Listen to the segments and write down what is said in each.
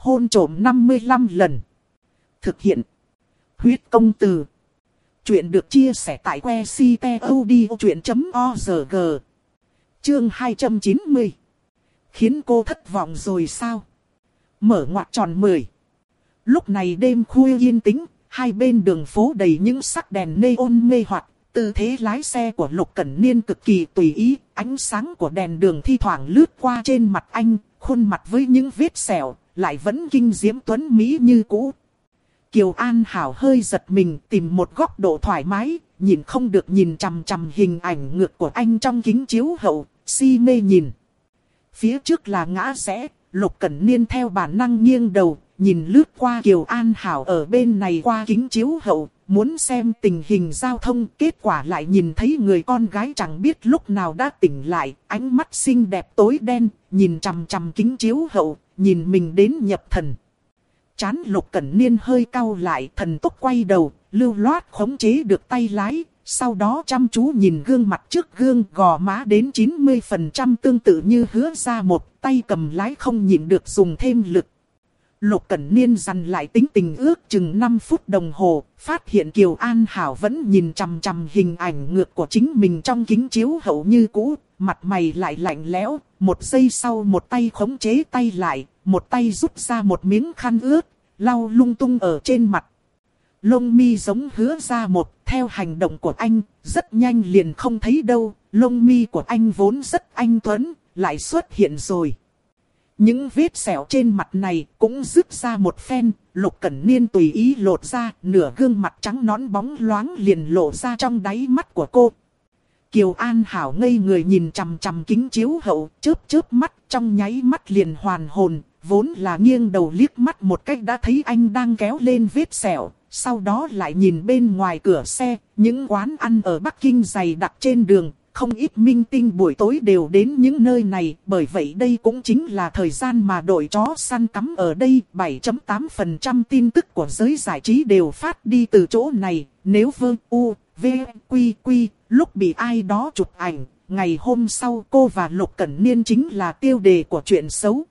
hôn trộm 55 lần. Thực hiện. Huyết công từ. Chuyện được chia sẻ tại que ctod.org. Chương 290. Khiến cô thất vọng rồi sao? Mở ngoặt tròn 10. Lúc này đêm khuya yên tĩnh, hai bên đường phố đầy những sắc đèn neon mê hoặc, tư thế lái xe của Lục Cẩn Niên cực kỳ tùy ý, ánh sáng của đèn đường thi thoảng lướt qua trên mặt anh, khuôn mặt với những vết sẹo, lại vẫn kinh diễm tuấn Mỹ như cũ. Kiều An Hảo hơi giật mình tìm một góc độ thoải mái, nhìn không được nhìn chằm chằm hình ảnh ngược của anh trong kính chiếu hậu, si mê nhìn. Phía trước là ngã rẽ, Lục Cẩn Niên theo bản năng nghiêng đầu, nhìn lướt qua Kiều An Hảo ở bên này qua kính chiếu hậu, muốn xem tình hình giao thông, kết quả lại nhìn thấy người con gái chẳng biết lúc nào đã tỉnh lại, ánh mắt xinh đẹp tối đen, nhìn chằm chằm kính chiếu hậu, nhìn mình đến nhập thần. Chán Lục Cẩn Niên hơi cau lại, thần tốc quay đầu, lưu loát khống chế được tay lái, sau đó chăm chú nhìn gương mặt trước gương gò má đến 90% tương tự như hứa ra một tay cầm lái không nhịn được dùng thêm lực. Lục Cẩn Niên dằn lại tính tình ước chừng 5 phút đồng hồ, phát hiện Kiều An Hảo vẫn nhìn chằm chằm hình ảnh ngược của chính mình trong kính chiếu hậu như cũ, mặt mày lại lạnh lẽo, một giây sau một tay khống chế tay lại, một tay rút ra một miếng khăn ướt, lau lung tung ở trên mặt. Lông mi giống hứa ra một, theo hành động của anh, rất nhanh liền không thấy đâu, lông mi của anh vốn rất anh tuấn, lại xuất hiện rồi. Những vết sẹo trên mặt này cũng rứt ra một phen, lục cẩn niên tùy ý lột ra, nửa gương mặt trắng nón bóng loáng liền lộ ra trong đáy mắt của cô. Kiều An Hảo ngây người nhìn chằm chằm kính chiếu hậu, chớp chớp mắt, trong nháy mắt liền hoàn hồn, vốn là nghiêng đầu liếc mắt một cách đã thấy anh đang kéo lên vết sẹo, sau đó lại nhìn bên ngoài cửa xe, những quán ăn ở Bắc Kinh dày đặc trên đường, không ít minh tinh buổi tối đều đến những nơi này, bởi vậy đây cũng chính là thời gian mà đội chó săn cắm ở đây. 7.8% tin tức của giới giải trí đều phát đi từ chỗ này, nếu vương u, v, quy quy, lúc bị ai đó chụp ảnh, ngày hôm sau cô và Lục Cẩn Niên chính là tiêu đề của chuyện xấu.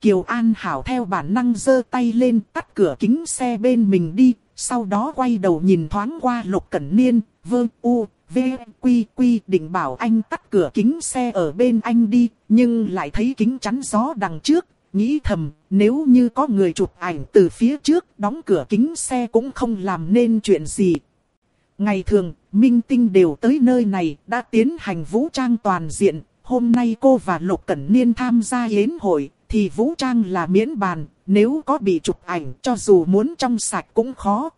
Kiều An Hảo theo bản năng giơ tay lên tắt cửa kính xe bên mình đi, sau đó quay đầu nhìn thoáng qua Lục Cẩn Niên, vơ u, v, quy quy định bảo anh tắt cửa kính xe ở bên anh đi, nhưng lại thấy kính chắn gió đằng trước, nghĩ thầm, nếu như có người chụp ảnh từ phía trước, đóng cửa kính xe cũng không làm nên chuyện gì. Ngày thường, minh tinh đều tới nơi này, đã tiến hành vũ trang toàn diện, hôm nay cô và Lục Cẩn Niên tham gia yến hội, thì vũ trang là miễn bàn, nếu có bị chụp ảnh cho dù muốn trong sạch cũng khó.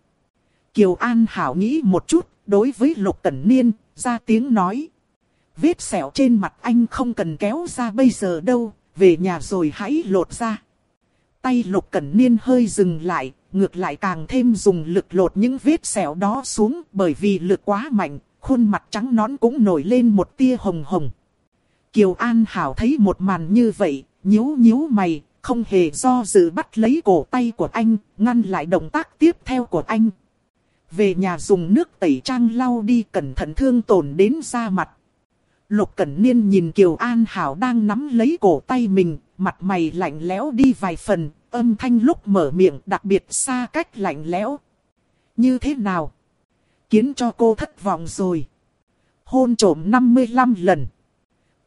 Kiều An Hảo nghĩ một chút, đối với Lục Cẩn Niên, ra tiếng nói. Vết sẹo trên mặt anh không cần kéo ra bây giờ đâu, về nhà rồi hãy lột ra. Tay Lục Cẩn Niên hơi dừng lại, ngược lại càng thêm dùng lực lột những vết sẹo đó xuống bởi vì lực quá mạnh, khuôn mặt trắng nón cũng nổi lên một tia hồng hồng. Kiều An Hảo thấy một màn như vậy, nhíu nhíu mày, không hề do dự bắt lấy cổ tay của anh, ngăn lại động tác tiếp theo của anh. Về nhà dùng nước tẩy trang lau đi cẩn thận thương tổn đến da mặt. Lục Cẩn Niên nhìn Kiều An Hảo đang nắm lấy cổ tay mình, mặt mày lạnh lẽo đi vài phần, âm thanh lúc mở miệng đặc biệt xa cách lạnh lẽo. Như thế nào? Kiến cho cô thất vọng rồi. Hôn trổm 55 lần.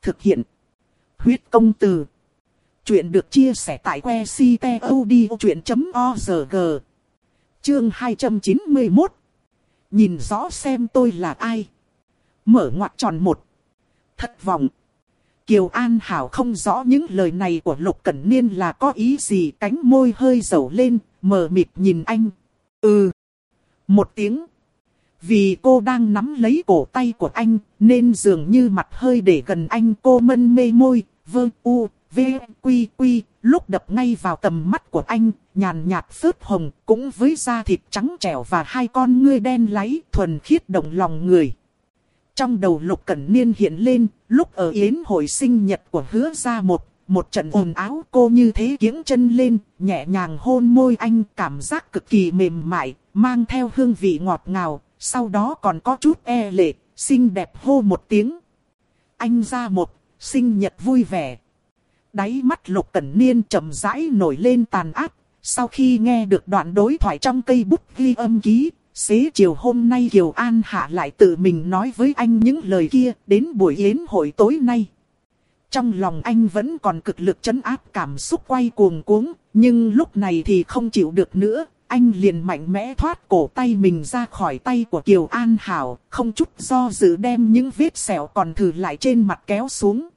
Thực hiện. Huyết công từ. Chuyện được chia sẻ tại que ctod.org. Chương 291. Nhìn rõ xem tôi là ai. Mở ngoặc tròn một. Thất vọng. Kiều An Hảo không rõ những lời này của Lục Cẩn Niên là có ý gì. Cánh môi hơi dầu lên, mờ mịt nhìn anh. Ừ. Một tiếng. Vì cô đang nắm lấy cổ tay của anh, nên dường như mặt hơi để gần anh cô mân mê môi, vơ u, v, quy quy, lúc đập ngay vào tầm mắt của anh, nhàn nhạt phớt hồng, cũng với da thịt trắng trẻo và hai con ngươi đen láy, thuần khiết động lòng người. Trong đầu Lục Cẩn Niên hiện lên, lúc ở yến hội sinh nhật của hứa ra một, một trận ồn áo cô như thế kiếng chân lên, nhẹ nhàng hôn môi anh cảm giác cực kỳ mềm mại, mang theo hương vị ngọt ngào, sau đó còn có chút e lệ, xinh đẹp hô một tiếng. Anh ra một, sinh nhật vui vẻ. Đáy mắt lục cẩn niên chậm rãi nổi lên tàn ác. Sau khi nghe được đoạn đối thoại trong cây bút ghi âm ký, xế chiều hôm nay Kiều An Hạ lại tự mình nói với anh những lời kia đến buổi yến hội tối nay. Trong lòng anh vẫn còn cực lực chấn áp cảm xúc quay cuồng cuống, nhưng lúc này thì không chịu được nữa. Anh liền mạnh mẽ thoát cổ tay mình ra khỏi tay của Kiều An Hảo, không chút do dự đem những vết sẹo còn thử lại trên mặt kéo xuống.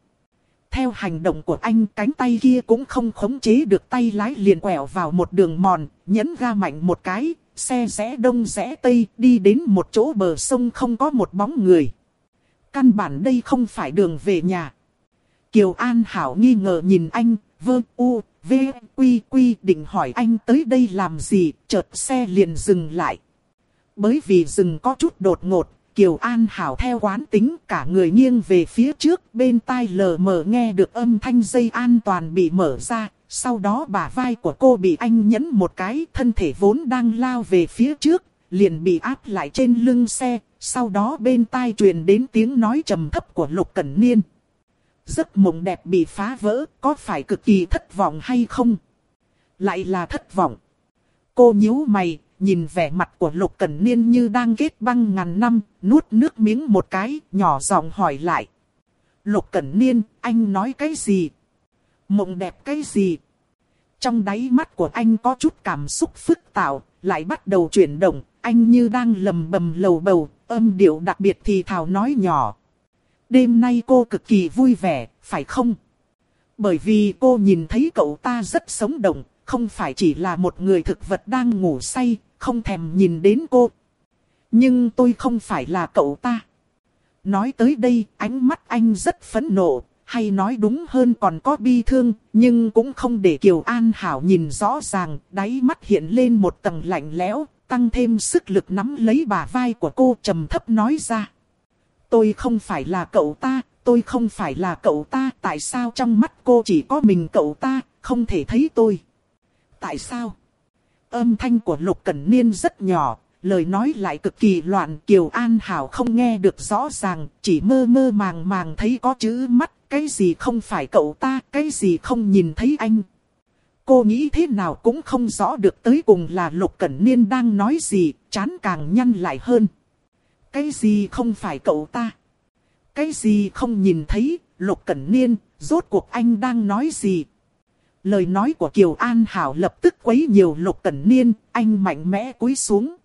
Theo hành động của anh, cánh tay kia cũng không khống chế được tay lái liền quẹo vào một đường mòn, nhấn ga mạnh một cái, xe rẽ đông rẽ tây, đi đến một chỗ bờ sông không có một bóng người. Căn bản đây không phải đường về nhà. Kiều An Hảo nghi ngờ nhìn anh, vơ u, v, quy quy định hỏi anh tới đây làm gì, chợt xe liền dừng lại. Bởi vì dừng có chút đột ngột, Kiều An Hảo theo quán tính cả người nghiêng về phía trước, bên tai lờ mờ nghe được âm thanh dây an toàn bị mở ra, sau đó bả vai của cô bị anh nhấn một cái, thân thể vốn đang lao về phía trước, liền bị áp lại trên lưng xe, sau đó bên tai truyền đến tiếng nói trầm thấp của Lục Cẩn Niên. Giấc mộng đẹp bị phá vỡ, có phải cực kỳ thất vọng hay không? Lại là thất vọng. Cô nhíu mày, nhìn vẻ mặt của Lục Cẩn Niên như đang kết băng ngàn năm, nuốt nước miếng một cái, nhỏ giọng hỏi lại. Lục Cẩn Niên, anh nói cái gì? Mộng đẹp cái gì? Trong đáy mắt của anh có chút cảm xúc phức tạp, lại bắt đầu chuyển động, anh như đang lầm bầm lầu bầu, âm điệu đặc biệt thì thào nói nhỏ. Đêm nay cô cực kỳ vui vẻ, phải không? Bởi vì cô nhìn thấy cậu ta rất sống động, không phải chỉ là một người thực vật đang ngủ say, không thèm nhìn đến cô. Nhưng tôi không phải là cậu ta. Nói tới đây, ánh mắt anh rất phẫn nộ, hay nói đúng hơn còn có bi thương, nhưng cũng không để Kiều An Hảo nhìn rõ ràng, đáy mắt hiện lên một tầng lạnh lẽo, tăng thêm sức lực nắm lấy bà vai của cô trầm thấp nói ra. Tôi không phải là cậu ta, tôi không phải là cậu ta, tại sao trong mắt cô chỉ có mình cậu ta, không thể thấy tôi? Tại sao? Âm thanh của Lục Cẩn Niên rất nhỏ, lời nói lại cực kỳ loạn. Kiều An Hảo không nghe được rõ ràng, chỉ mơ mơ màng màng thấy có chữ mắt, cái gì không phải cậu ta, cái gì không nhìn thấy anh. Cô nghĩ thế nào cũng không rõ được tới cùng là Lục Cẩn Niên đang nói gì, chán càng nhăn lại hơn. Cái gì không phải cậu ta? Cái gì không nhìn thấy, Lục Cẩn Niên, rốt cuộc anh đang nói gì? Lời nói của Kiều An Hảo lập tức quấy nhiều Lục Cẩn Niên, anh mạnh mẽ cúi xuống.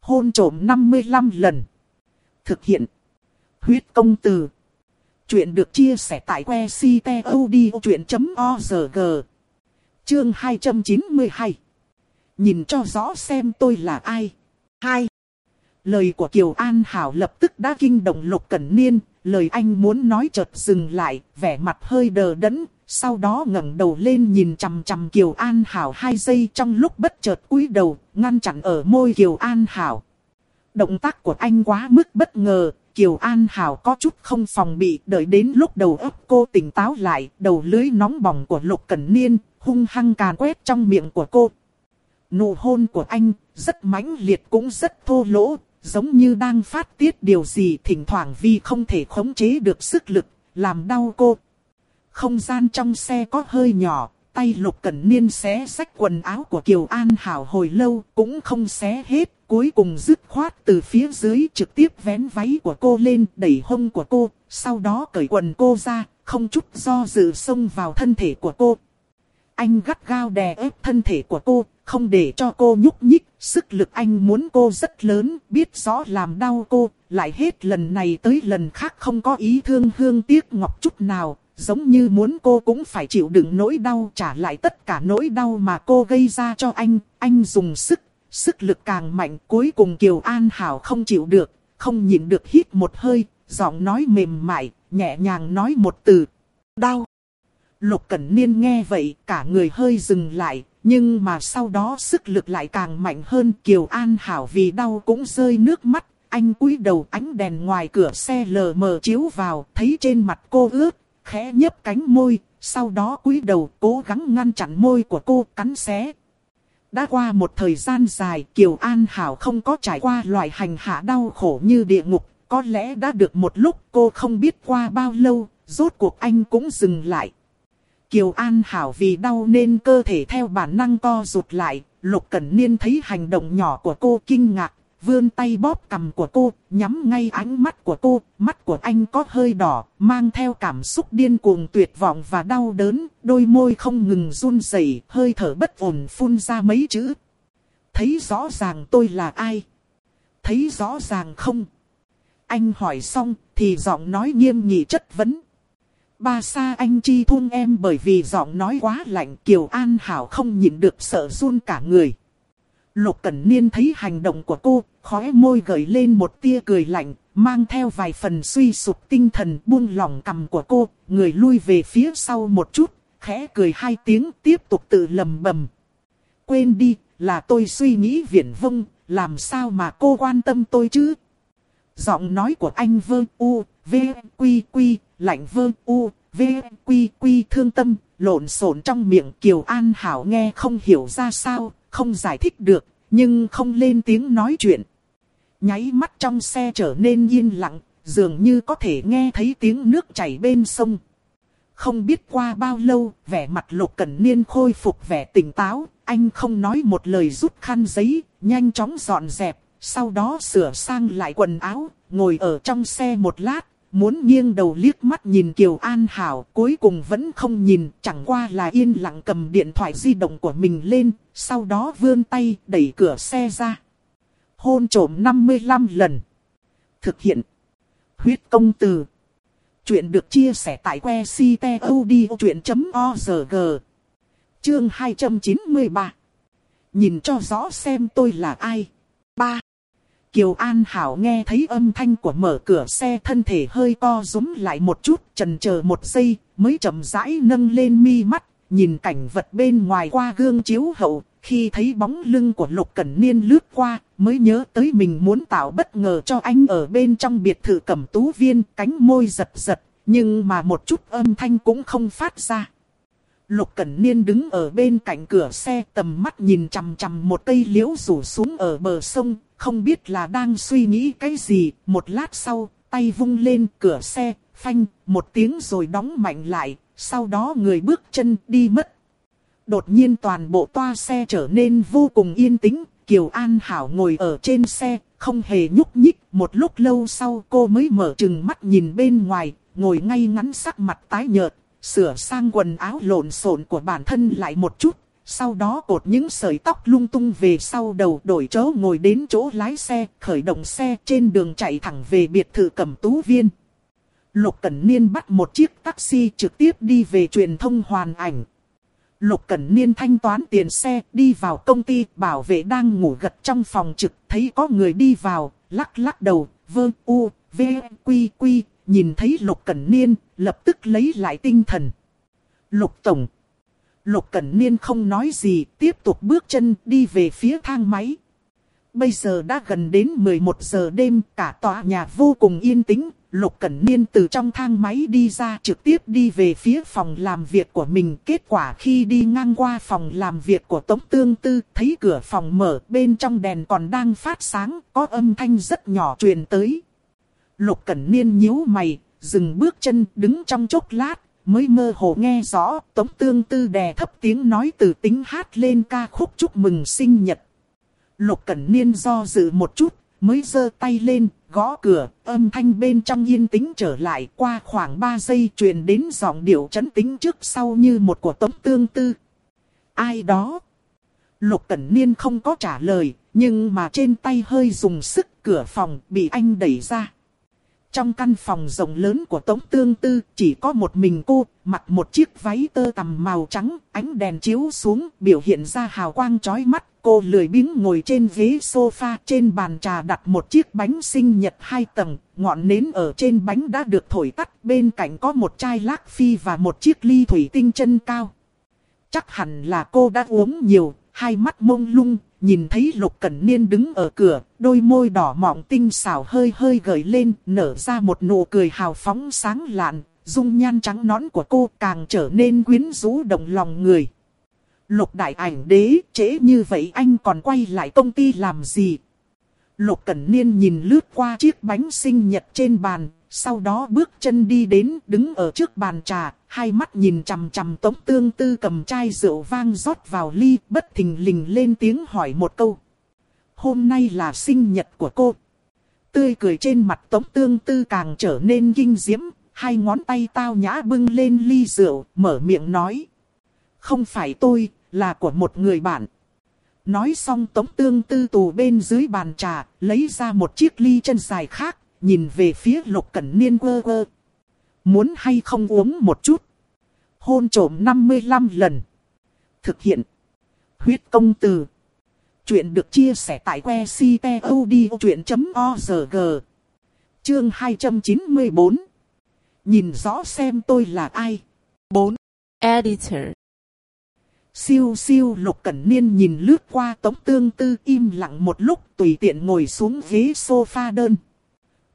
Hôn trổm 55 lần. Thực hiện. Huyết công từ. Chuyện được chia sẻ tại que ctod.org. Chương 292. Nhìn cho rõ xem tôi là ai. 2. Lời của Kiều An Hảo lập tức đã kinh động Lục Cẩn Niên, lời anh muốn nói chợt dừng lại, vẻ mặt hơi đờ đẫn, sau đó ngẩng đầu lên nhìn chằm chằm Kiều An Hảo hai giây trong lúc bất chợt cúi đầu, ngăn chặn ở môi Kiều An Hảo. Động tác của anh quá mức bất ngờ, Kiều An Hảo có chút không phòng bị, đợi đến lúc đầu óc cô tỉnh táo lại, đầu lưới nóng bỏng của Lục Cẩn Niên, hung hăng càn quét trong miệng của cô. Nụ hôn của anh, rất mãnh liệt cũng rất thô lỗ, giống như đang phát tiết điều gì thỉnh thoảng vì không thể khống chế được sức lực, làm đau cô. Không gian trong xe có hơi nhỏ, tay lục cẩn niên xé sách quần áo của Kiều An Hảo hồi lâu cũng không xé hết. Cuối cùng dứt khoát từ phía dưới trực tiếp vén váy của cô lên đẩy hông của cô, sau đó cởi quần cô ra, không chút do dự xông vào thân thể của cô. Anh gắt gao đè ép thân thể của cô, không để cho cô nhúc nhích, sức lực anh muốn cô rất lớn, biết rõ làm đau cô, lại hết lần này tới lần khác không có ý thương hương tiếc ngọc chút nào, giống như muốn cô cũng phải chịu đựng nỗi đau trả lại tất cả nỗi đau mà cô gây ra cho anh, anh dùng sức, sức lực càng mạnh cuối cùng Kiều An Hảo không chịu được, không nhịn được hít một hơi, giọng nói mềm mại, nhẹ nhàng nói một từ, đau. Lục Cẩn Niên nghe vậy, cả người hơi dừng lại, nhưng mà sau đó sức lực lại càng mạnh hơn. Kiều An Hảo vì đau cũng rơi nước mắt, anh cúi đầu ánh đèn ngoài cửa xe lờ mờ chiếu vào, thấy trên mặt cô ướt, khẽ nhấp cánh môi, sau đó cúi đầu cố gắng ngăn chặn môi của cô cắn xé. Đã qua một thời gian dài, Kiều An Hảo không có trải qua loại hành hạ đau khổ như địa ngục, có lẽ đã được một lúc cô không biết qua bao lâu, rốt cuộc anh cũng dừng lại. Kiều An Hảo vì đau nên cơ thể theo bản năng co rụt lại, Lục Cẩn Niên thấy hành động nhỏ của cô kinh ngạc, vươn tay bóp cầm của cô, nhắm ngay ánh mắt của cô, mắt của anh có hơi đỏ, mang theo cảm xúc điên cuồng tuyệt vọng và đau đớn, đôi môi không ngừng run rẩy, hơi thở bất ổn phun ra mấy chữ. Thấy rõ ràng tôi là ai? Thấy rõ ràng không? Anh hỏi xong, thì giọng nói nghiêm nghị chất vấn. Ba xa anh chi thun em bởi vì giọng nói quá lạnh Kiều An Hảo không nhịn được sợ run cả người. Lục Cẩn Niên thấy hành động của cô, khóe môi gợi lên một tia cười lạnh, mang theo vài phần suy sụp tinh thần buông lỏng cầm của cô, người lui về phía sau một chút, khẽ cười hai tiếng tiếp tục tự lầm bầm. Quên đi, là tôi suy nghĩ viển vông, làm sao mà cô quan tâm tôi chứ? Giọng nói của anh vơ u, v, quy quy, lạnh vơ u, v, quy quy thương tâm, lộn xộn trong miệng Kiều An Hảo nghe không hiểu ra sao, không giải thích được, nhưng không lên tiếng nói chuyện. Nháy mắt trong xe trở nên yên lặng, dường như có thể nghe thấy tiếng nước chảy bên sông. Không biết qua bao lâu, vẻ mặt lục cẩn niên khôi phục vẻ tỉnh táo, anh không nói một lời rút khăn giấy, nhanh chóng dọn dẹp, sau đó sửa sang lại quần áo, ngồi ở trong xe một lát, muốn nghiêng đầu liếc mắt nhìn Kiều An Hảo, cuối cùng vẫn không nhìn, chẳng qua là yên lặng cầm điện thoại di động của mình lên, sau đó vươn tay đẩy cửa xe ra. Hôn trổm 55 lần. Thực hiện. Huyết công từ. Chuyện được chia sẻ tại que ctod.org. Chương 293. Nhìn cho rõ xem tôi là ai. 3. Kiều An Hảo nghe thấy âm thanh của mở cửa xe thân thể hơi co rúm lại một chút, trần chờ một giây, mới chậm rãi nâng lên mi mắt, nhìn cảnh vật bên ngoài qua gương chiếu hậu, khi thấy bóng lưng của Lục Cẩn Niên lướt qua, mới nhớ tới mình muốn tạo bất ngờ cho anh ở bên trong biệt thự cẩm tú viên, cánh môi giật giật, nhưng mà một chút âm thanh cũng không phát ra. Lục Cẩn Niên đứng ở bên cạnh cửa xe tầm mắt nhìn chằm chằm một cây liễu rủ xuống ở bờ sông, không biết là đang suy nghĩ cái gì, một lát sau, tay vung lên cửa xe, phanh, một tiếng rồi đóng mạnh lại, sau đó người bước chân đi mất. Đột nhiên toàn bộ toa xe trở nên vô cùng yên tĩnh, Kiều An Hảo ngồi ở trên xe, không hề nhúc nhích, một lúc lâu sau cô mới mở chừng mắt nhìn bên ngoài, ngồi ngay ngắn sắc mặt tái nhợt, sửa sang quần áo lộn xộn của bản thân lại một chút, sau đó cột những sợi tóc lung tung về sau đầu đổi chỗ ngồi đến chỗ lái xe, khởi động xe trên đường chạy thẳng về biệt thự cẩm tú viên. Lục Cẩn Niên bắt một chiếc taxi trực tiếp đi về truyền thông hoàn ảnh. Lục Cẩn Niên thanh toán tiền xe đi vào công ty bảo vệ đang ngủ gật trong phòng trực thấy có người đi vào, lắc lắc đầu, vơ u, v, quy quy, nhìn thấy Lục Cẩn Niên, lập tức lấy lại tinh thần. Lục Tổng. Lục Cẩn Niên không nói gì, tiếp tục bước chân đi về phía thang máy. Bây giờ đã gần đến 11 giờ đêm, cả tòa nhà vô cùng yên tĩnh. Lục Cẩn Niên từ trong thang máy đi ra trực tiếp đi về phía phòng làm việc của mình. Kết quả khi đi ngang qua phòng làm việc của Tống Tương Tư, thấy cửa phòng mở, bên trong đèn còn đang phát sáng, có âm thanh rất nhỏ truyền tới. Lục Cẩn Niên nhíu mày, dừng bước chân đứng trong chốc lát, mới mơ hồ nghe rõ Tống Tương Tư đè thấp tiếng nói từ tính hát lên ca khúc chúc mừng sinh nhật. Lục Cẩn Niên do dự một chút, mới giơ tay lên, gõ cửa, âm thanh bên trong yên tĩnh trở lại qua khoảng 3 giây truyền đến giọng điệu chấn tĩnh trước sau như một của Tống Tương Tư. Ai đó? Lục Cẩn Niên không có trả lời, nhưng mà trên tay hơi dùng sức cửa phòng bị anh đẩy ra. Trong căn phòng rộng lớn của Tống Tương Tư chỉ có một mình cô, mặc một chiếc váy tơ tằm màu trắng, ánh đèn chiếu xuống, biểu hiện ra hào quang chói mắt. Cô lười biếng ngồi trên ghế sofa, trên bàn trà đặt một chiếc bánh sinh nhật hai tầng, ngọn nến ở trên bánh đã được thổi tắt, bên cạnh có một chai lác phi và một chiếc ly thủy tinh chân cao. Chắc hẳn là cô đã uống nhiều, hai mắt mông lung, nhìn thấy Lục Cẩn Niên đứng ở cửa, đôi môi đỏ mọng tinh xảo hơi hơi gợi lên, nở ra một nụ cười hào phóng sáng lạn, dung nhan trắng nõn của cô càng trở nên quyến rũ động lòng người. Lục đại ảnh đế, trễ như vậy anh còn quay lại công ty làm gì? Lục Cẩn Niên nhìn lướt qua chiếc bánh sinh nhật trên bàn, sau đó bước chân đi đến đứng ở trước bàn trà, hai mắt nhìn chằm chằm Tống Tương Tư cầm chai rượu vang rót vào ly, bất thình lình lên tiếng hỏi một câu. Hôm nay là sinh nhật của cô. Tươi cười trên mặt Tống Tương Tư càng trở nên kinh diễm, hai ngón tay tao nhã bưng lên ly rượu, mở miệng nói. Không phải tôi, là của một người bạn. Nói xong Tống Tương Tư tù bên dưới bàn trà, lấy ra một chiếc ly chân dài khác, nhìn về phía Lục Cẩn Niên quơ quơ. Muốn hay không uống một chút? Hôn trổm 55 lần. Thực hiện. Huyết công từ. Chuyện được chia sẻ tại que ctod.org. Chương 294. Nhìn rõ xem tôi là ai. 4. Editor. Siêu siêu lục cẩn niên nhìn lướt qua tống tương tư im lặng một lúc tùy tiện ngồi xuống ghế sofa đơn.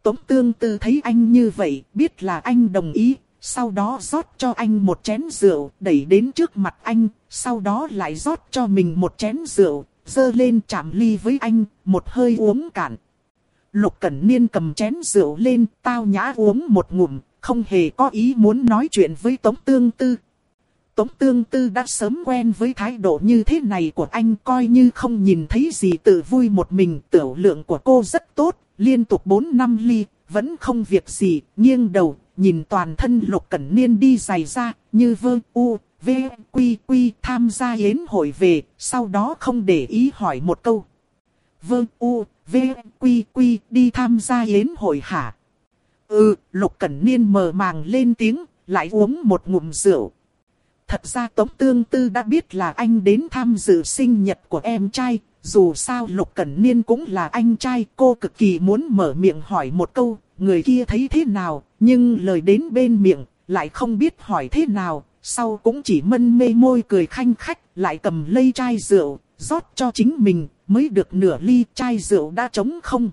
Tống tương tư thấy anh như vậy, biết là anh đồng ý, sau đó rót cho anh một chén rượu, đẩy đến trước mặt anh, sau đó lại rót cho mình một chén rượu, dơ lên chạm ly với anh, một hơi uống cạn. Lục Cẩn Niên cầm chén rượu lên, tao nhã uống một ngụm, không hề có ý muốn nói chuyện với Tống Tương Tư. Tống Tương Tư đã sớm quen với thái độ như thế này của anh coi như không nhìn thấy gì tự vui một mình. Tiểu lượng của cô rất tốt, liên tục 4 năm ly, vẫn không việc gì, nghiêng đầu, nhìn toàn thân Lục Cẩn Niên đi giày ra, như vơ u, v, quy quy tham gia yến hội về, sau đó không để ý hỏi một câu. Vơ u, v, quy quy đi tham gia yến hội hả? Ừ, Lục Cẩn Niên mờ màng lên tiếng, lại uống một ngụm rượu. Thật ra Tống Tương Tư đã biết là anh đến tham dự sinh nhật của em trai, dù sao Lục Cẩn Niên cũng là anh trai, cô cực kỳ muốn mở miệng hỏi một câu, người kia thấy thế nào, nhưng lời đến bên miệng, lại không biết hỏi thế nào, sau cũng chỉ mân mê môi cười khanh khách, lại cầm ly chai rượu, rót cho chính mình, mới được nửa ly chai rượu đã trống không.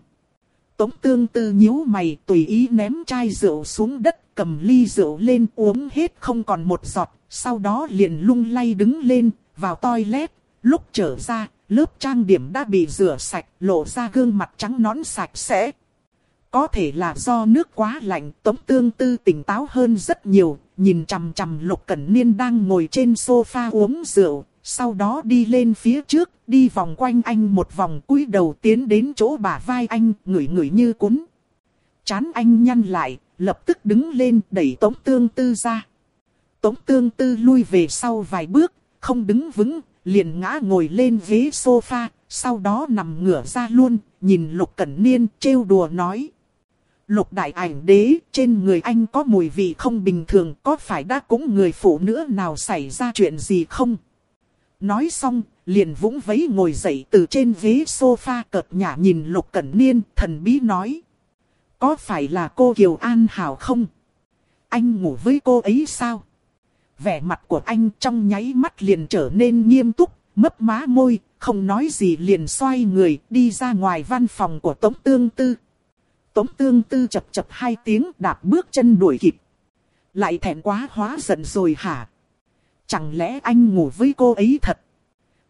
Tống tương tư nhíu mày tùy ý ném chai rượu xuống đất, cầm ly rượu lên uống hết không còn một giọt, sau đó liền lung lay đứng lên, vào toilet, lúc trở ra, lớp trang điểm đã bị rửa sạch, lộ ra gương mặt trắng nõn sạch sẽ. Có thể là do nước quá lạnh, Tống Tương Tư tỉnh táo hơn rất nhiều, nhìn chằm chằm Lục Cẩn Niên đang ngồi trên sofa uống rượu, sau đó đi lên phía trước, đi vòng quanh anh một vòng cúi đầu tiến đến chỗ bả vai anh, ngửi ngửi như cún. Chán anh nhăn lại, lập tức đứng lên đẩy Tống Tương Tư ra. Tống Tương Tư lui về sau vài bước, không đứng vững, liền ngã ngồi lên ghế sofa, sau đó nằm ngửa ra luôn, nhìn Lục Cẩn Niên trêu đùa nói. Lục đại ảnh đế, trên người anh có mùi vị không bình thường, có phải đã cũng người phụ nữ nào xảy ra chuyện gì không? Nói xong, liền vũng vấy ngồi dậy từ trên ghế sofa cợt nhả nhìn Lục Cẩn Niên, thần bí nói. Có phải là cô Kiều An Hảo không? Anh ngủ với cô ấy sao? Vẻ mặt của anh trong nháy mắt liền trở nên nghiêm túc, mấp má môi, không nói gì liền xoay người đi ra ngoài văn phòng của Tống Tương Tư. Tống Tương Tư chập chập hai tiếng đạp bước chân đuổi kịp. Lại thẹn quá hóa giận rồi hả? Chẳng lẽ anh ngủ với cô ấy thật?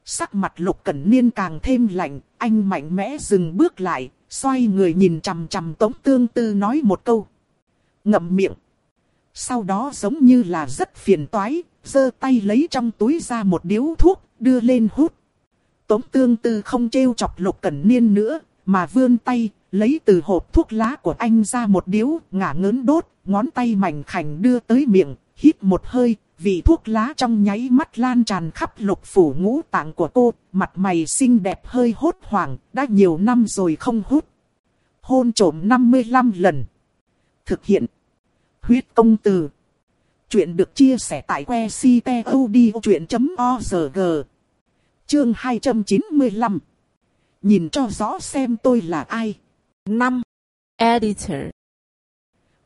Sắc mặt lục cẩn niên càng thêm lạnh, anh mạnh mẽ dừng bước lại, xoay người nhìn chằm chằm Tống Tương Tư nói một câu. Ngậm miệng. Sau đó giống như là rất phiền toái, giơ tay lấy trong túi ra một điếu thuốc, đưa lên hút. Tống Tương Tư không trêu chọc lục cẩn niên nữa, mà vươn tay, lấy từ hộp thuốc lá của anh ra một điếu, ngả ngớn đốt, ngón tay mảnh khảnh đưa tới miệng, hít một hơi, vị thuốc lá trong nháy mắt lan tràn khắp lục phủ ngũ tạng của cô, mặt mày xinh đẹp hơi hốt hoảng, đã nhiều năm rồi không hút. Hôn trổm 55 lần. Thực hiện. Huyết công từ. Chuyện được chia sẻ tại que ctod.org. Chương 295. Nhìn cho rõ xem tôi là ai. 5. Editor.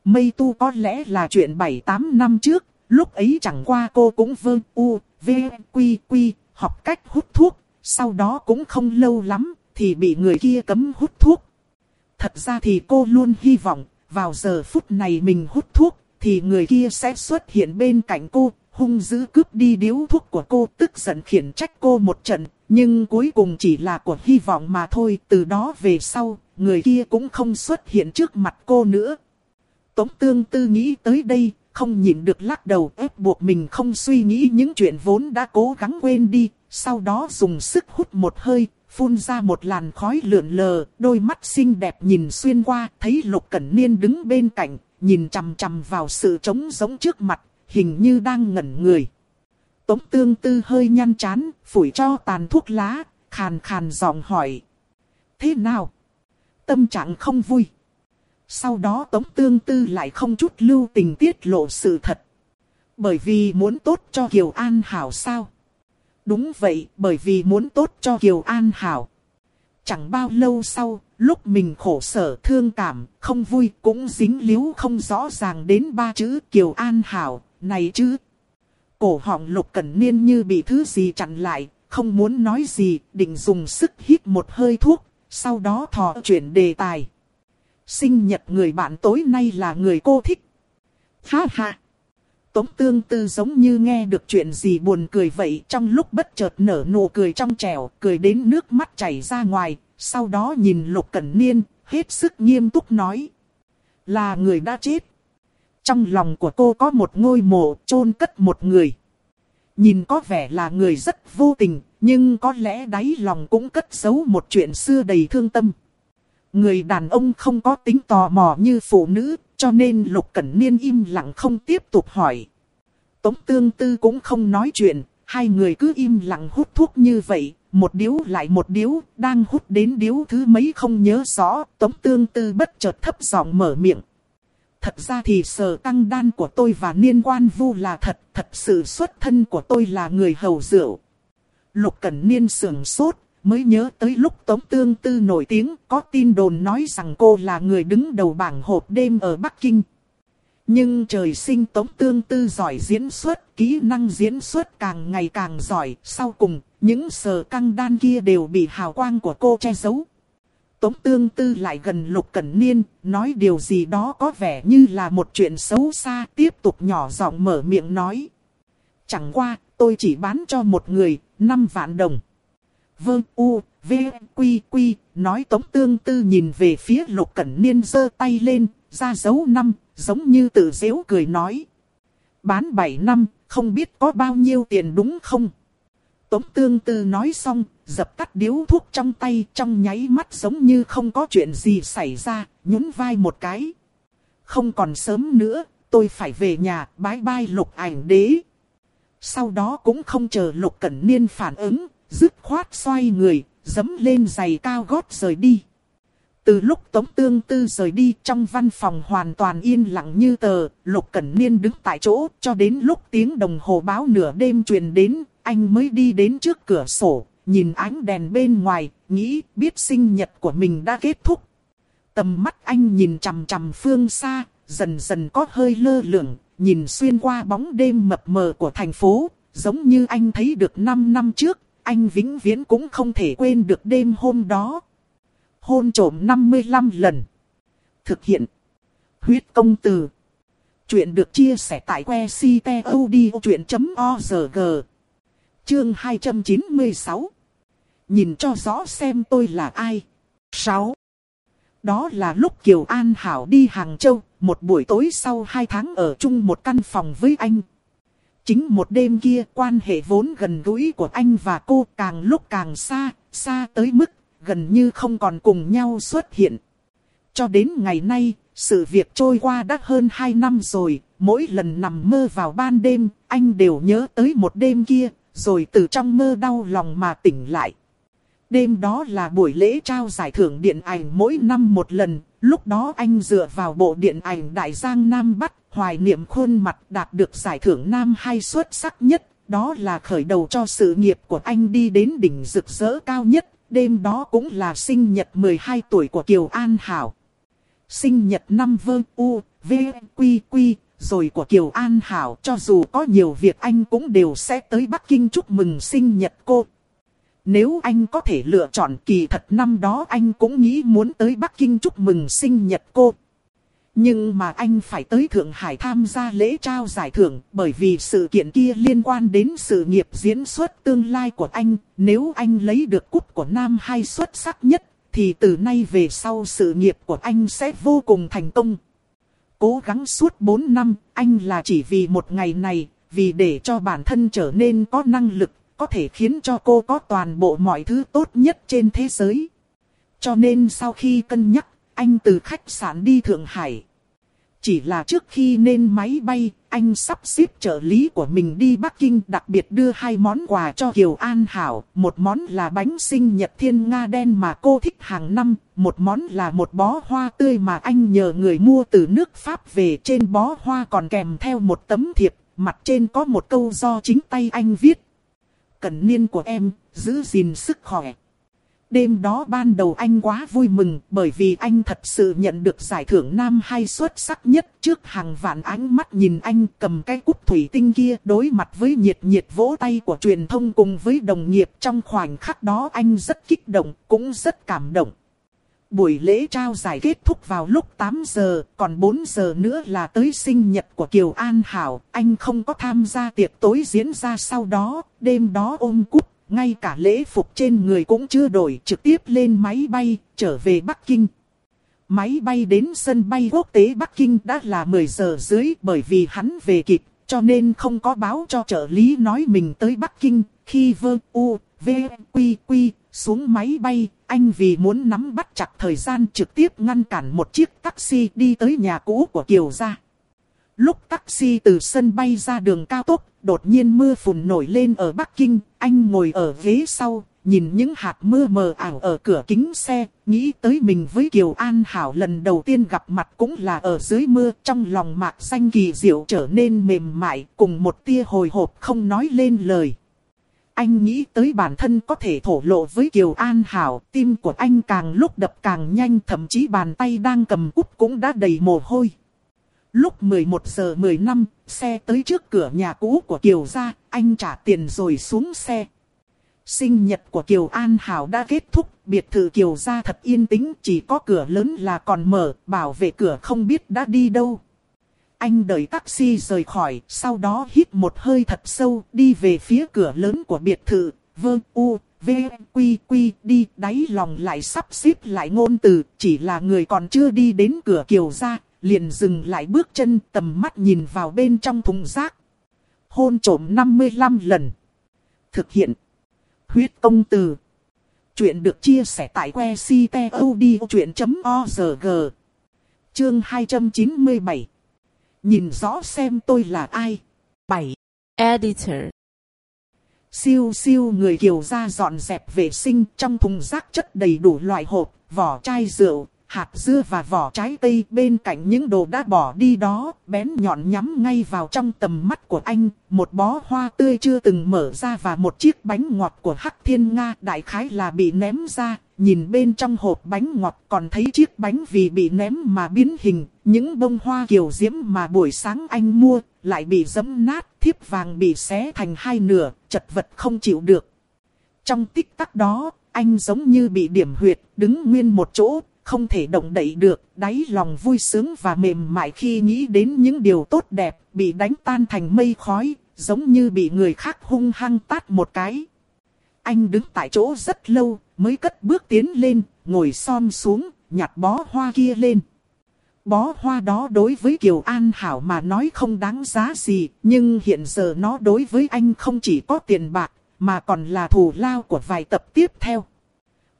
Mây tu có lẽ là chuyện 7-8 năm trước, Lúc ấy chẳng qua cô cũng vơ u, v, quy quy, học cách hút thuốc, sau đó cũng không lâu lắm, thì bị người kia cấm hút thuốc. Thật ra thì cô luôn hy vọng, vào giờ phút này mình hút thuốc, thì người kia sẽ xuất hiện bên cạnh cô, hung dữ cướp đi điếu thuốc của cô tức giận khiển trách cô một trận, nhưng cuối cùng chỉ là của hy vọng mà thôi, từ đó về sau, người kia cũng không xuất hiện trước mặt cô nữa. Tống tương tư nghĩ tới đây, không nhịn được lắc đầu ép buộc mình không suy nghĩ những chuyện vốn đã cố gắng quên đi, sau đó dùng sức hút một hơi, phun ra một làn khói lượn lờ, đôi mắt xinh đẹp nhìn xuyên qua, thấy Lục Cẩn Niên đứng bên cạnh, nhìn chằm chằm vào sự trống giống trước mặt, hình như đang ngẩn người. Tống tương tư hơi nhăn chán, phủi cho tàn thuốc lá, khàn khàn giọng hỏi. Thế nào? Tâm trạng không vui. Sau đó Tống Tương Tư lại không chút lưu tình tiết lộ sự thật. Bởi vì muốn tốt cho Kiều An Hảo sao? Đúng vậy, bởi vì muốn tốt cho Kiều An Hảo. Chẳng bao lâu sau, lúc mình khổ sở thương cảm, không vui cũng dính líu không rõ ràng đến ba chữ Kiều An Hảo, này chứ. Cổ họng lục cẩn niên như bị thứ gì chặn lại, không muốn nói gì, định dùng sức hít một hơi thuốc, sau đó thò chuyển đề tài. Sinh nhật người bạn tối nay là người cô thích. Ha ha! Tống tương tư giống như nghe được chuyện gì buồn cười vậy trong lúc bất chợt nở nụ cười trong trẻo, cười đến nước mắt chảy ra ngoài, sau đó nhìn Lục Cẩn Niên, hết sức nghiêm túc nói. Là người đã chết. Trong lòng của cô có một ngôi mộ chôn cất một người. Nhìn có vẻ là người rất vô tình, nhưng có lẽ đáy lòng cũng cất giấu một chuyện xưa đầy thương tâm. Người đàn ông không có tính tò mò như phụ nữ, cho nên Lục Cẩn Niên im lặng không tiếp tục hỏi. Tống Tương Tư cũng không nói chuyện, hai người cứ im lặng hút thuốc như vậy, một điếu lại một điếu, đang hút đến điếu thứ mấy không nhớ rõ, Tống Tương Tư bất chợt thấp giọng mở miệng. Thật ra thì sở tăng đan của tôi và niên quan vu là thật, thật sự xuất thân của tôi là người hầu rượu. Lục Cẩn Niên sưởng sốt, mới nhớ tới lúc Tống Tương Tư nổi tiếng có tin đồn nói rằng cô là người đứng đầu bảng hộp đêm ở Bắc Kinh. Nhưng trời sinh Tống Tương Tư giỏi diễn xuất, kỹ năng diễn xuất càng ngày càng giỏi, sau cùng, những sờ căng đan kia đều bị hào quang của cô che giấu. Tống Tương Tư lại gần Lục Cẩn Niên, nói điều gì đó có vẻ như là một chuyện xấu xa, tiếp tục nhỏ giọng mở miệng nói. Chẳng qua, tôi chỉ bán cho một người, 5 vạn đồng. Vương U, V, Quy, Quy, nói Tống Tương Tư nhìn về phía Lục Cẩn Niên giơ tay lên, ra dấu năm, giống như tự dễu cười nói. Bán 7 năm, không biết có bao nhiêu tiền đúng không? Tống Tương Tư nói xong, dập tắt điếu thuốc trong tay trong nháy mắt giống như không có chuyện gì xảy ra, nhún vai một cái. Không còn sớm nữa, tôi phải về nhà, bái bai lục ảnh đế. Sau đó cũng không chờ lục cẩn niên phản ứng, dứt khoát xoay người, dấm lên giày cao gót rời đi. Từ lúc Tống Tương Tư rời đi trong văn phòng hoàn toàn yên lặng như tờ, Lục Cẩn Niên đứng tại chỗ cho đến lúc tiếng đồng hồ báo nửa đêm truyền đến, anh mới đi đến trước cửa sổ, nhìn ánh đèn bên ngoài, nghĩ biết sinh nhật của mình đã kết thúc. Tầm mắt anh nhìn chằm chằm phương xa, dần dần có hơi lơ lửng, nhìn xuyên qua bóng đêm mập mờ của thành phố, giống như anh thấy được 5 năm trước, anh vĩnh viễn cũng không thể quên được đêm hôm đó. Hôn trổm 55 lần. Thực hiện. Huyết công từ. Chuyện được chia sẻ tại que ctod.org. Chương 296. Nhìn cho rõ xem tôi là ai. 6. Đó là lúc Kiều An Hảo đi Hàng Châu, một buổi tối sau hai tháng ở chung một căn phòng với anh. Chính một đêm kia quan hệ vốn gần gũi của anh và cô càng lúc càng xa, xa tới mức gần như không còn cùng nhau xuất hiện. Cho đến ngày nay, sự việc trôi qua đã hơn 2 năm rồi, mỗi lần nằm mơ vào ban đêm, anh đều nhớ tới một đêm kia, rồi từ trong mơ đau lòng mà tỉnh lại. Đêm đó là buổi lễ trao giải thưởng điện ảnh mỗi năm một lần, lúc đó anh dựa vào bộ điện ảnh Đại Giang Nam Bắc, hoài niệm khuôn mặt đạt được giải thưởng Nam hay xuất sắc nhất, đó là khởi đầu cho sự nghiệp của anh đi đến đỉnh rực rỡ cao nhất, đêm đó cũng là sinh nhật 12 tuổi của Kiều An Hảo. Sinh nhật năm vơ u, v, quy quy, rồi của Kiều An Hảo cho dù có nhiều việc anh cũng đều sẽ tới Bắc Kinh chúc mừng sinh nhật cô. Nếu anh có thể lựa chọn kỳ thật năm đó anh cũng nghĩ muốn tới Bắc Kinh chúc mừng sinh nhật cô. Nhưng mà anh phải tới Thượng Hải tham gia lễ trao giải thưởng bởi vì sự kiện kia liên quan đến sự nghiệp diễn xuất tương lai của anh. Nếu anh lấy được cúp của Nam hai xuất sắc nhất thì từ nay về sau sự nghiệp của anh sẽ vô cùng thành công. Cố gắng suốt 4 năm, anh là chỉ vì một ngày này, vì để cho bản thân trở nên có năng lực, có thể khiến cho cô có toàn bộ mọi thứ tốt nhất trên thế giới. Cho nên sau khi cân nhắc, anh từ khách sạn đi Thượng Hải. Chỉ là trước khi lên máy bay, anh sắp xếp trợ lý của mình đi Bắc Kinh đặc biệt đưa hai món quà cho Kiều An Hảo. Một món là bánh sinh nhật thiên nga đen mà cô thích hàng năm. Một món là một bó hoa tươi mà anh nhờ người mua từ nước Pháp về. Trên bó hoa còn kèm theo một tấm thiệp, mặt trên có một câu do chính tay anh viết. Cần niên của em, giữ gìn sức khỏe. Đêm đó ban đầu anh quá vui mừng bởi vì anh thật sự nhận được giải thưởng nam hay xuất sắc nhất trước hàng vạn ánh mắt nhìn anh cầm cái cúp thủy tinh kia đối mặt với nhiệt nhiệt vỗ tay của truyền thông cùng với đồng nghiệp trong khoảnh khắc đó anh rất kích động cũng rất cảm động. Buổi lễ trao giải kết thúc vào lúc 8 giờ, còn 4 giờ nữa là tới sinh nhật của Kiều An Hảo. Anh không có tham gia tiệc tối diễn ra sau đó, đêm đó ôm cúp ngay cả lễ phục trên người cũng chưa đổi trực tiếp lên máy bay, trở về Bắc Kinh. Máy bay đến sân bay quốc tế Bắc Kinh đã là 10 giờ dưới bởi vì hắn về kịp, cho nên không có báo cho trợ lý nói mình tới Bắc Kinh. Khi vơ u, v, quy quy, xuống máy bay, anh vì muốn nắm bắt chặt thời gian trực tiếp ngăn cản một chiếc taxi đi tới nhà cũ của Kiều gia. Lúc taxi từ sân bay ra đường cao tốc, đột nhiên mưa phùn nổi lên ở Bắc Kinh, anh ngồi ở ghế sau, nhìn những hạt mưa mờ ảo ở cửa kính xe, nghĩ tới mình với Kiều An Hảo lần đầu tiên gặp mặt cũng là ở dưới mưa, trong lòng mạc xanh kỳ diệu trở nên mềm mại, cùng một tia hồi hộp không nói lên lời. Anh nghĩ tới bản thân có thể thổ lộ với Kiều An Hảo, tim của anh càng lúc đập càng nhanh, thậm chí bàn tay đang cầm cúp cũng đã đầy mồ hôi. Lúc 11 giờ 10 năm, xe tới trước cửa nhà cũ của Kiều gia, anh trả tiền rồi xuống xe. Sinh nhật của Kiều An Hảo đã kết thúc, biệt thự Kiều gia thật yên tĩnh, chỉ có cửa lớn là còn mở, bảo vệ cửa không biết đã đi đâu. Anh đợi taxi rời khỏi, sau đó hít một hơi thật sâu, đi về phía cửa lớn của biệt thự, vương u, v, quy quy, đi, đáy lòng lại sắp xếp lại ngôn từ, chỉ là người còn chưa đi đến cửa Kiều ra liền dừng lại bước chân tầm mắt nhìn vào bên trong thùng rác. Hôn trổm 55 lần. Thực hiện. Huyết công từ. Chuyện được chia sẻ tại que ctod.org. Chương 297. Nhìn rõ xem tôi là ai. 7. Editor Siêu siêu người kiều ra dọn dẹp vệ sinh trong thùng rác chất đầy đủ loại hộp, vỏ chai rượu, hạt dưa và vỏ trái cây bên cạnh những đồ đã bỏ đi đó, bén nhọn nhắm ngay vào trong tầm mắt của anh, một bó hoa tươi chưa từng mở ra và một chiếc bánh ngọt của Hắc Thiên Nga đại khái là bị ném ra, nhìn bên trong hộp bánh ngọt còn thấy chiếc bánh vì bị ném mà biến hình, những bông hoa kiều diễm mà buổi sáng anh mua, lại bị dẫm nát, thiếp vàng bị xé thành hai nửa, chật vật không chịu được. Trong tích tắc đó, anh giống như bị điểm huyệt, đứng nguyên một chỗ, không thể động đậy được, đáy lòng vui sướng và mềm mại khi nghĩ đến những điều tốt đẹp, bị đánh tan thành mây khói, giống như bị người khác hung hăng tát một cái. Anh đứng tại chỗ rất lâu, mới cất bước tiến lên, ngồi xom xuống, nhặt bó hoa kia lên. Bó hoa đó đối với Kiều An Hảo mà nói không đáng giá gì, nhưng hiện giờ nó đối với anh không chỉ có tiền bạc, mà còn là thù lao của vài tập tiếp theo.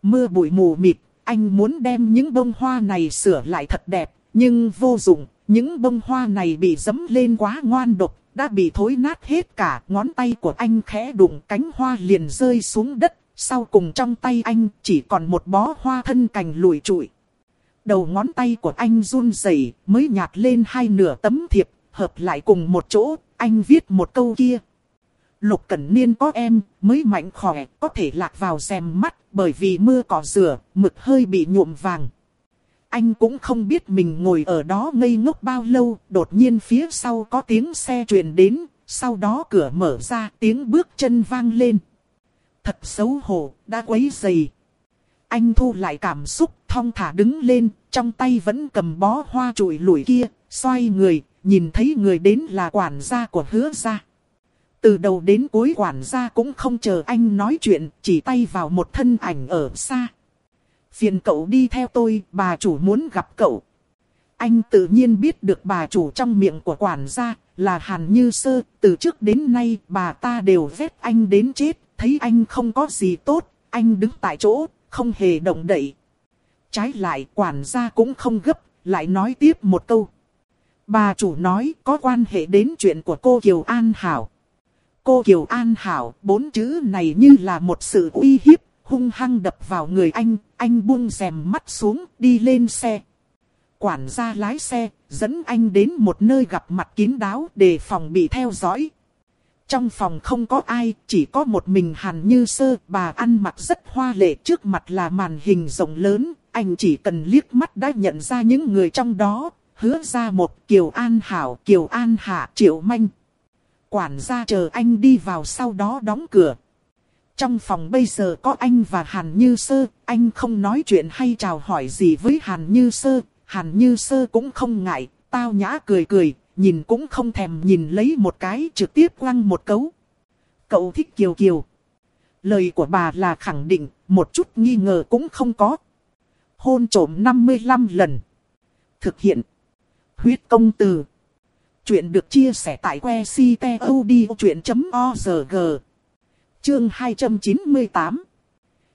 Mưa bụi mù mịt, anh muốn đem những bông hoa này sửa lại thật đẹp, nhưng vô dụng, những bông hoa này bị dấm lên quá ngoan độc, đã bị thối nát hết cả. Ngón tay của anh khẽ đụng cánh hoa liền rơi xuống đất, sau cùng trong tay anh chỉ còn một bó hoa thân cành lùi trụi. Đầu ngón tay của anh run rẩy mới nhạt lên hai nửa tấm thiệp, hợp lại cùng một chỗ, anh viết một câu kia. Lục Cẩn Niên có em, mới mạnh khỏe, có thể lạc vào xem mắt, bởi vì mưa cỏ rửa, mực hơi bị nhuộm vàng. Anh cũng không biết mình ngồi ở đó ngây ngốc bao lâu, đột nhiên phía sau có tiếng xe truyền đến, sau đó cửa mở ra, tiếng bước chân vang lên. Thật xấu hổ, đã quấy dày. Anh thu lại cảm xúc, thong thả đứng lên, trong tay vẫn cầm bó hoa trụi lủi kia, xoay người, nhìn thấy người đến là quản gia của hứa gia. Từ đầu đến cuối quản gia cũng không chờ anh nói chuyện, chỉ tay vào một thân ảnh ở xa. Phiền cậu đi theo tôi, bà chủ muốn gặp cậu. Anh tự nhiên biết được bà chủ trong miệng của quản gia là Hàn Như Sơ. Từ trước đến nay bà ta đều ghét anh đến chết, thấy anh không có gì tốt, anh đứng tại chỗ, không hề động đậy. Trái lại quản gia cũng không gấp, lại nói tiếp một câu. Bà chủ nói có quan hệ đến chuyện của cô Kiều An Hảo. Cô Kiều An Hảo, bốn chữ này như là một sự uy hiếp, hung hăng đập vào người anh, anh buông rèm mắt xuống, đi lên xe. Quản gia lái xe, dẫn anh đến một nơi gặp mặt kín đáo để phòng bị theo dõi. Trong phòng không có ai, chỉ có một mình Hàn Như Sơ, bà ăn mặc rất hoa lệ trước mặt là màn hình rộng lớn, anh chỉ cần liếc mắt đã nhận ra những người trong đó, hứa ra một Kiều An Hảo, Kiều An Hạ, Triệu Manh. Quản gia chờ anh đi vào sau đó đóng cửa. Trong phòng bây giờ có anh và Hàn Như Sơ, anh không nói chuyện hay chào hỏi gì với Hàn Như Sơ, Hàn Như Sơ cũng không ngại, tao nhã cười cười, nhìn cũng không thèm nhìn lấy một cái trực tiếp quăng một cấu. Cậu thích Kiều Kiều. Lời của bà là khẳng định, một chút nghi ngờ cũng không có. Hôn trổm 55 lần. Thực hiện. Huyết công từ. Chuyện được chia sẻ tại que ctod.org. Chương 298.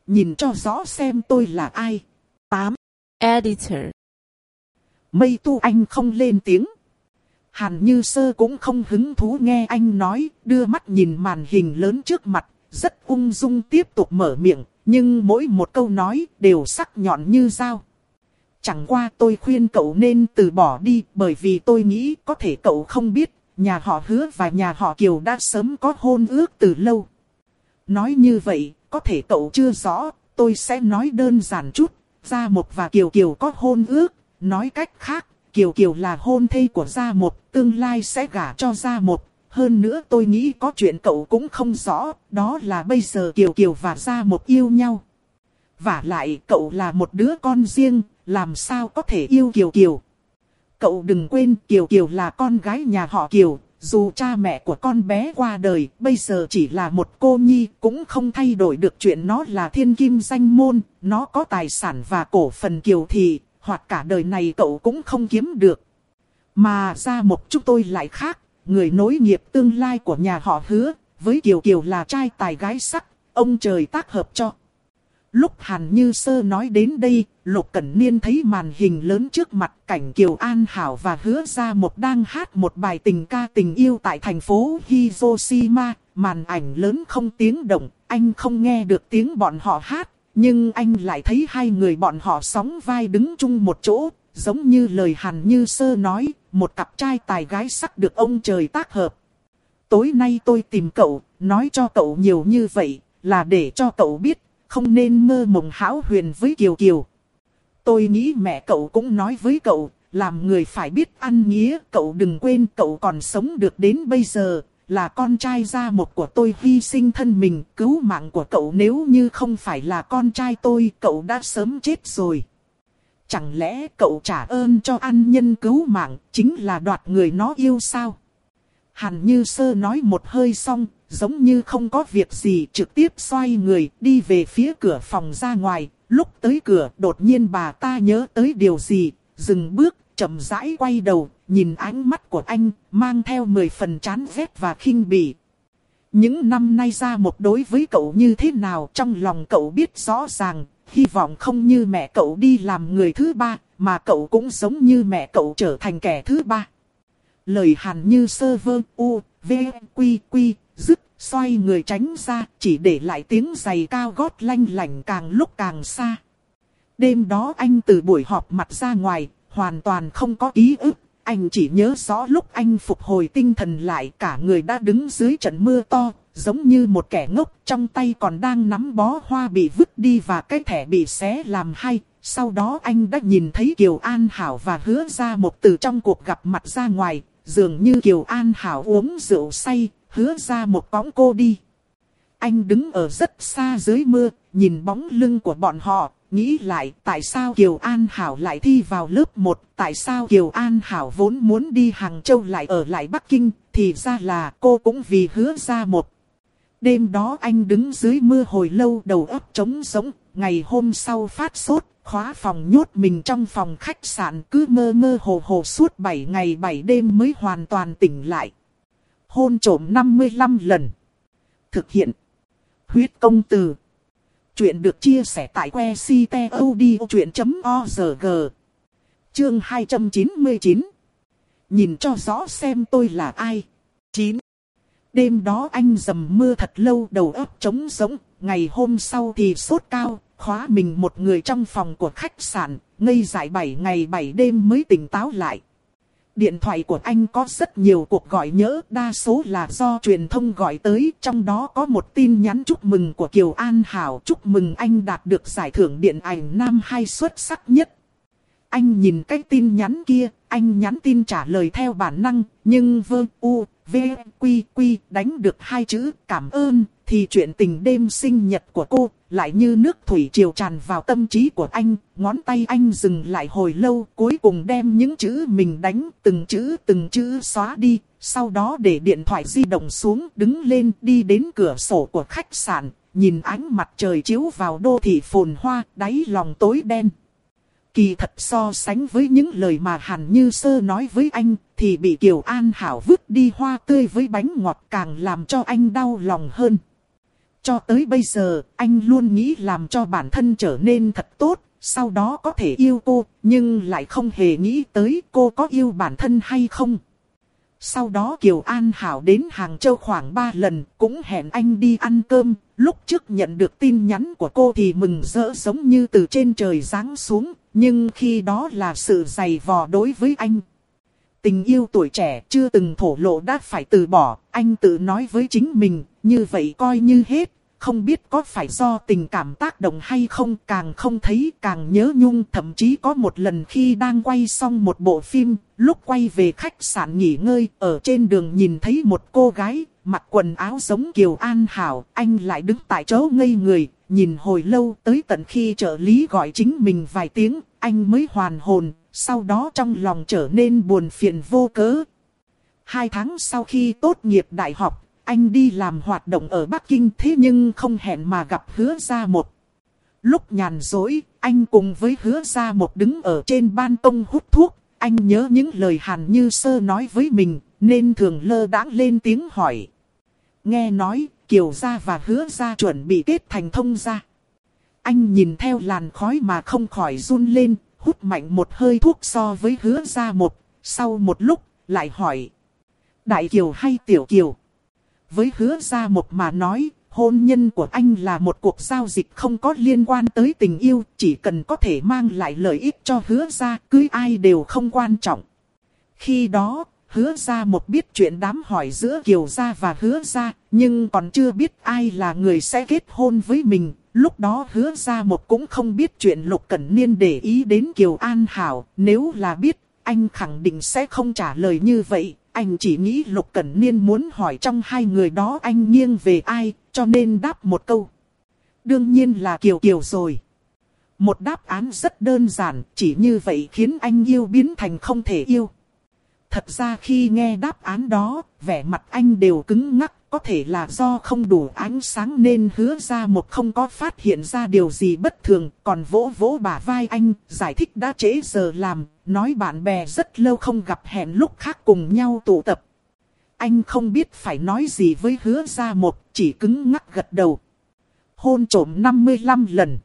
Nhìn cho rõ xem tôi là ai. 8. Editor. Mây tu anh không lên tiếng. Hàn Như Sơ cũng không hứng thú nghe anh nói, đưa mắt nhìn màn hình lớn trước mặt, rất ung dung tiếp tục mở miệng, nhưng mỗi một câu nói đều sắc nhọn như dao. Chẳng qua tôi khuyên cậu nên từ bỏ đi bởi vì tôi nghĩ có thể cậu không biết, nhà họ hứa và nhà họ Kiều đã sớm có hôn ước từ lâu. Nói như vậy, có thể cậu chưa rõ, tôi sẽ nói đơn giản chút, Gia Mộc và Kiều Kiều có hôn ước, nói cách khác, Kiều Kiều là hôn thê của Gia Mộc, tương lai sẽ gả cho Gia Mộc. Hơn nữa tôi nghĩ có chuyện cậu cũng không rõ, đó là bây giờ Kiều Kiều và Gia Mộc yêu nhau. Và lại cậu là một đứa con riêng, làm sao có thể yêu Kiều Kiều. Cậu đừng quên Kiều Kiều là con gái nhà họ Kiều, dù cha mẹ của con bé qua đời, bây giờ chỉ là một cô nhi, cũng không thay đổi được chuyện nó là thiên kim danh môn, nó có tài sản và cổ phần Kiều Thị, hoặc cả đời này cậu cũng không kiếm được. Mà ra một chúng tôi lại khác, người nối nghiệp tương lai của nhà họ hứa, với Kiều Kiều là trai tài gái sắc, ông trời tác hợp cho. Lúc Hàn Như Sơ nói đến đây, Lục Cẩn Niên thấy màn hình lớn trước mặt cảnh Kiều An Hảo và hứa ra một đang hát một bài tình ca tình yêu tại thành phố Hiroshima. Màn ảnh lớn không tiếng động, anh không nghe được tiếng bọn họ hát, nhưng anh lại thấy hai người bọn họ sóng vai đứng chung một chỗ, giống như lời Hàn Như Sơ nói, một cặp trai tài gái sắc được ông trời tác hợp. Tối nay tôi tìm cậu, nói cho cậu nhiều như vậy, là để cho cậu biết, không nên mơ mộng hão huyền với Kiều Kiều. Tôi nghĩ mẹ cậu cũng nói với cậu, làm người phải biết ăn nghĩa, cậu đừng quên cậu còn sống được đến bây giờ, là con trai gia một của tôi hy sinh thân mình, cứu mạng của cậu nếu như không phải là con trai tôi, cậu đã sớm chết rồi. Chẳng lẽ cậu trả ơn cho ăn nhân cứu mạng, chính là đoạt người nó yêu sao? Hàn Như Sơ nói một hơi xong, giống như không có việc gì trực tiếp xoay người đi về phía cửa phòng ra ngoài. Lúc tới cửa đột nhiên bà ta nhớ tới điều gì, dừng bước, chậm rãi quay đầu, nhìn ánh mắt của anh, mang theo mười phần chán ghét và khinh bỉ. Những năm nay ra một đối với cậu như thế nào trong lòng cậu biết rõ ràng, hy vọng không như mẹ cậu đi làm người thứ ba, mà cậu cũng giống như mẹ cậu trở thành kẻ thứ ba. Lời hàn như sơ vơ u, v, quy quy, dứt, xoay người tránh ra, chỉ để lại tiếng giày cao gót lanh lảnh càng lúc càng xa. Đêm đó anh từ buổi họp mặt ra ngoài, hoàn toàn không có ký ức. Anh chỉ nhớ rõ lúc anh phục hồi tinh thần lại cả người đã đứng dưới trận mưa to, giống như một kẻ ngốc trong tay còn đang nắm bó hoa bị vứt đi và cái thẻ bị xé làm hai Sau đó anh đã nhìn thấy Kiều An Hảo và hứa ra một từ trong cuộc gặp mặt ra ngoài, dường như Kiều An Hảo uống rượu say, hứa ra một cõng cô đi. anh đứng ở rất xa dưới mưa, nhìn bóng lưng của bọn họ, nghĩ lại tại sao Kiều An Hảo lại thi vào lớp 1, tại sao Kiều An Hảo vốn muốn đi Hàng Châu lại ở lại Bắc Kinh, thì ra là cô cũng vì hứa ra một. Đêm đó anh đứng dưới mưa hồi lâu đầu óc trống sống, ngày hôm sau phát sốt, khóa phòng nhốt mình trong phòng khách sạn cứ mơ mơ hồ hồ suốt 7 ngày 7 đêm mới hoàn toàn tỉnh lại. Hôn trổm 55 lần. Thực hiện. Huyết công từ. Chuyện được chia sẻ tại que ctod.org. Chương 299. Nhìn cho rõ xem tôi là ai. 9. Đêm đó anh dầm mưa thật lâu đầu óc trống rỗng, ngày hôm sau thì sốt cao, khóa mình một người trong phòng của khách sạn, ngây dại 7 ngày 7 đêm mới tỉnh táo lại. Điện thoại của anh có rất nhiều cuộc gọi nhớ, đa số là do truyền thông gọi tới, trong đó có một tin nhắn chúc mừng của Kiều An Hảo, chúc mừng anh đạt được giải thưởng điện ảnh nam hay xuất sắc nhất. Anh nhìn cái tin nhắn kia, anh nhắn tin trả lời theo bản năng, nhưng vơ u, v, quy, quy đánh được hai chữ cảm ơn, thì chuyện tình đêm sinh nhật của cô lại như nước thủy triều tràn vào tâm trí của anh, ngón tay anh dừng lại hồi lâu, cuối cùng đem những chữ mình đánh, từng chữ từng chữ xóa đi, sau đó để điện thoại di động xuống, đứng lên đi đến cửa sổ của khách sạn, nhìn ánh mặt trời chiếu vào đô thị phồn hoa, đáy lòng tối đen. Kỳ thật so sánh với những lời mà Hàn Như Sơ nói với anh, thì bị Kiều An Hảo vứt đi hoa tươi với bánh ngọt càng làm cho anh đau lòng hơn. Cho tới bây giờ, anh luôn nghĩ làm cho bản thân trở nên thật tốt, sau đó có thể yêu cô, nhưng lại không hề nghĩ tới cô có yêu bản thân hay không. Sau đó Kiều An Hảo đến Hàng Châu khoảng 3 lần, cũng hẹn anh đi ăn cơm. Lúc trước nhận được tin nhắn của cô thì mừng rỡ giống như từ trên trời giáng xuống, nhưng khi đó là sự dày vò đối với anh. Tình yêu tuổi trẻ chưa từng thổ lộ đã phải từ bỏ, anh tự nói với chính mình, như vậy coi như hết, không biết có phải do tình cảm tác động hay không càng không thấy càng nhớ nhung thậm chí có một lần khi đang quay xong một bộ phim, lúc quay về khách sạn nghỉ ngơi ở trên đường nhìn thấy một cô gái mặc quần áo giống Kiều An Hảo, anh lại đứng tại chỗ ngây người, nhìn hồi lâu tới tận khi trợ lý gọi chính mình vài tiếng, anh mới hoàn hồn, sau đó trong lòng trở nên buồn phiền vô cớ. Hai tháng sau khi tốt nghiệp đại học, anh đi làm hoạt động ở Bắc Kinh thế nhưng không hẹn mà gặp hứa ra một. Lúc nhàn rỗi, anh cùng với hứa ra một đứng ở trên ban công hút thuốc. Anh nhớ những lời Hàn Như Sơ nói với mình, nên thường lơ đãng lên tiếng hỏi. Nghe nói, Kiều Gia và hứa gia chuẩn bị kết thành thông gia. Anh nhìn theo làn khói mà không khỏi run lên, hút mạnh một hơi thuốc so với hứa gia một. Sau một lúc, lại hỏi. Đại Kiều hay Tiểu Kiều? Với hứa ra một mà nói, hôn nhân của anh là một cuộc giao dịch không có liên quan tới tình yêu, chỉ cần có thể mang lại lợi ích cho hứa ra, cưới ai đều không quan trọng. Khi đó, hứa ra một biết chuyện đám hỏi giữa Kiều gia và hứa ra, nhưng còn chưa biết ai là người sẽ kết hôn với mình. Lúc đó hứa ra một cũng không biết chuyện Lục Cẩn Niên để ý đến Kiều An Hảo, nếu là biết, anh khẳng định sẽ không trả lời như vậy. Anh chỉ nghĩ Lục Cẩn Niên muốn hỏi trong hai người đó anh nghiêng về ai, cho nên đáp một câu. Đương nhiên là Kiều Kiều rồi. Một đáp án rất đơn giản, chỉ như vậy khiến anh yêu biến thành không thể yêu. Thật ra khi nghe đáp án đó, vẻ mặt anh đều cứng ngắc, có thể là do không đủ ánh sáng nên hứa ra một không có phát hiện ra điều gì bất thường, còn vỗ vỗ bả vai anh, giải thích đã trễ giờ làm, nói bạn bè rất lâu không gặp hẹn lúc khác cùng nhau tụ tập. Anh không biết phải nói gì với hứa ra một, chỉ cứng ngắc gật đầu. Hôn trổm 55 lần.